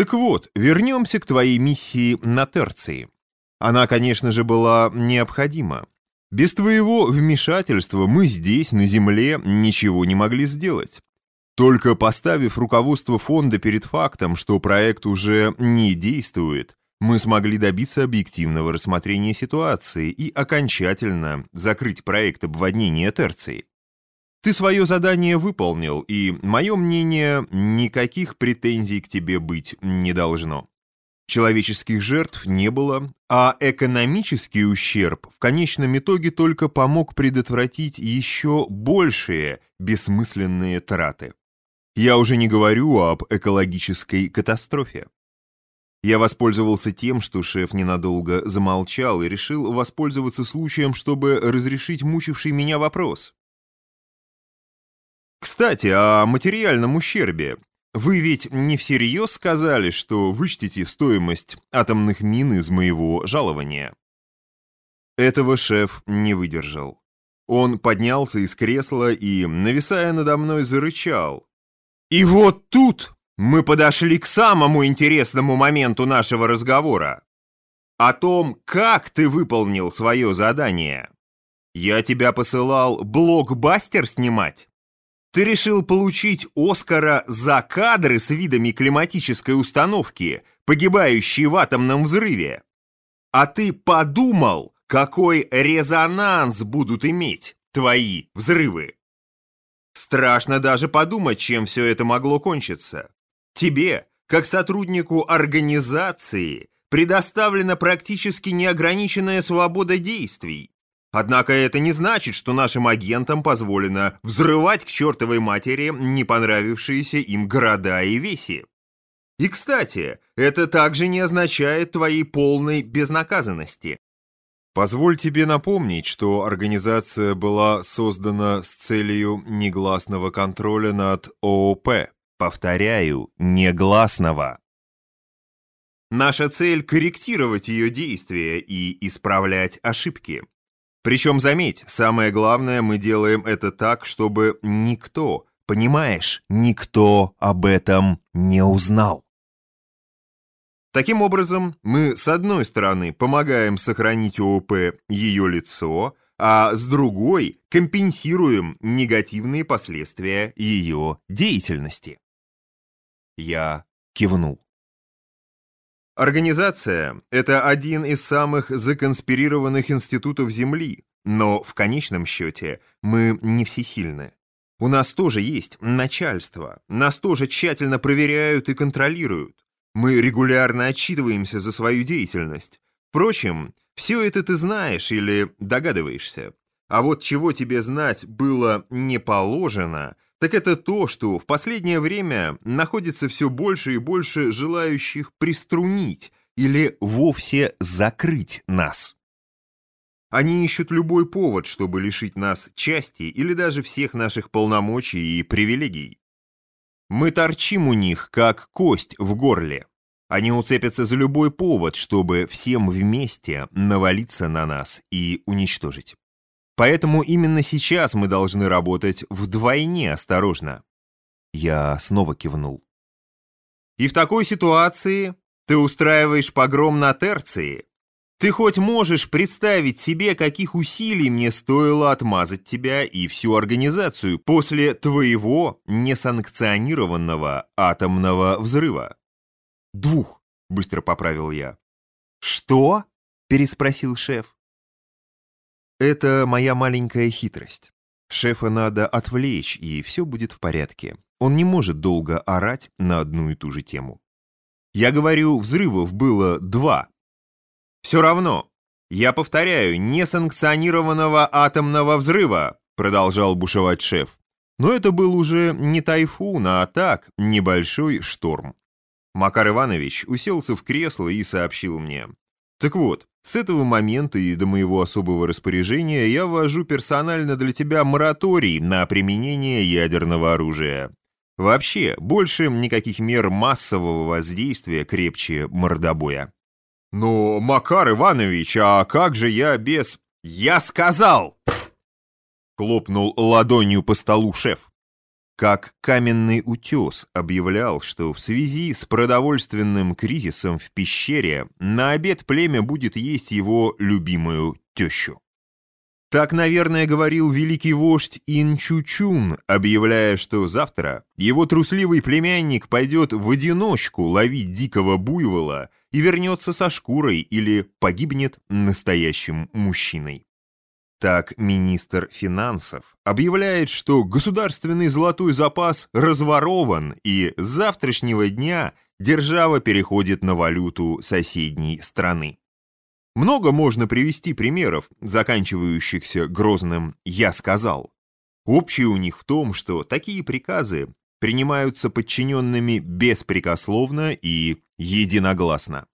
Так вот, вернемся к твоей миссии на Терции. Она, конечно же, была необходима. Без твоего вмешательства мы здесь, на Земле, ничего не могли сделать. Только поставив руководство фонда перед фактом, что проект уже не действует, мы смогли добиться объективного рассмотрения ситуации и окончательно закрыть проект обводнения Терции. Ты свое задание выполнил, и, мое мнение, никаких претензий к тебе быть не должно. Человеческих жертв не было, а экономический ущерб в конечном итоге только помог предотвратить еще большие бессмысленные траты. Я уже не говорю об экологической катастрофе. Я воспользовался тем, что шеф ненадолго замолчал и решил воспользоваться случаем, чтобы разрешить мучивший меня вопрос. Кстати, о материальном ущербе. Вы ведь не всерьез сказали, что вычтите стоимость атомных мин из моего жалования? Этого шеф не выдержал. Он поднялся из кресла и, нависая надо мной, зарычал. И вот тут мы подошли к самому интересному моменту нашего разговора. О том, как ты выполнил свое задание. Я тебя посылал блокбастер снимать. Ты решил получить Оскара за кадры с видами климатической установки, погибающей в атомном взрыве. А ты подумал, какой резонанс будут иметь твои взрывы? Страшно даже подумать, чем все это могло кончиться. Тебе, как сотруднику организации, предоставлена практически неограниченная свобода действий. Однако это не значит, что нашим агентам позволено взрывать к чертовой матери не понравившиеся им города и веси. И, кстати, это также не означает твоей полной безнаказанности. Позволь тебе напомнить, что организация была создана с целью негласного контроля над ООП. Повторяю, негласного. Наша цель – корректировать ее действия и исправлять ошибки. Причем, заметь, самое главное, мы делаем это так, чтобы никто, понимаешь, никто об этом не узнал. Таким образом, мы, с одной стороны, помогаем сохранить ООП ее лицо, а с другой компенсируем негативные последствия ее деятельности. Я кивнул. Организация – это один из самых законспирированных институтов Земли, но в конечном счете мы не всесильны. У нас тоже есть начальство, нас тоже тщательно проверяют и контролируют. Мы регулярно отчитываемся за свою деятельность. Впрочем, все это ты знаешь или догадываешься. А вот чего тебе знать было не положено – так это то, что в последнее время находится все больше и больше желающих приструнить или вовсе закрыть нас. Они ищут любой повод, чтобы лишить нас части или даже всех наших полномочий и привилегий. Мы торчим у них, как кость в горле. Они уцепятся за любой повод, чтобы всем вместе навалиться на нас и уничтожить. Поэтому именно сейчас мы должны работать вдвойне осторожно. Я снова кивнул. И в такой ситуации ты устраиваешь погром на терции. Ты хоть можешь представить себе, каких усилий мне стоило отмазать тебя и всю организацию после твоего несанкционированного атомного взрыва? Двух, быстро поправил я. Что? переспросил шеф. Это моя маленькая хитрость. Шефа надо отвлечь, и все будет в порядке. Он не может долго орать на одну и ту же тему. Я говорю, взрывов было два. Все равно. Я повторяю, несанкционированного атомного взрыва, продолжал бушевать шеф. Но это был уже не тайфун, а так, небольшой шторм. Макар Иванович уселся в кресло и сообщил мне. Так вот, с этого момента и до моего особого распоряжения я ввожу персонально для тебя мораторий на применение ядерного оружия. Вообще, больше никаких мер массового воздействия крепче мордобоя. Но, Макар Иванович, а как же я без... Я сказал! Хлопнул ладонью по столу шеф. Как каменный утес объявлял, что в связи с продовольственным кризисом в пещере на обед племя будет есть его любимую тещу. Так, наверное, говорил великий вождь Инчучун, объявляя, что завтра его трусливый племянник пойдет в одиночку ловить дикого буйвола и вернется со шкурой или погибнет настоящим мужчиной. Так министр финансов объявляет, что государственный золотой запас разворован, и с завтрашнего дня держава переходит на валюту соседней страны. Много можно привести примеров, заканчивающихся грозным «я сказал». Общее у них в том, что такие приказы принимаются подчиненными беспрекословно и единогласно.